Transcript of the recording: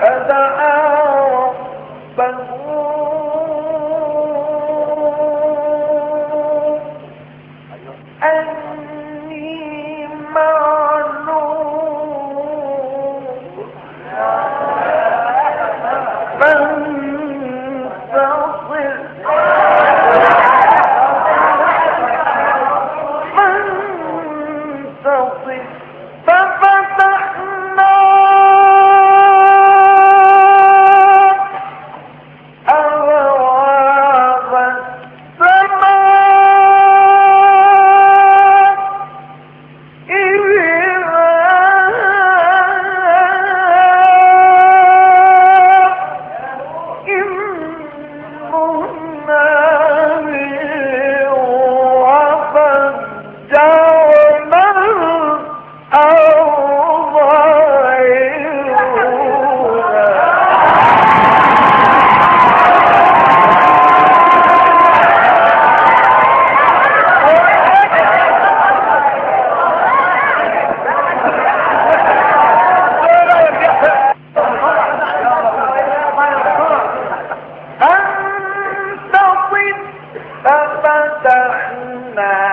فدعا ربه أني معلوم. فانتصر. فانتصر. فتحنا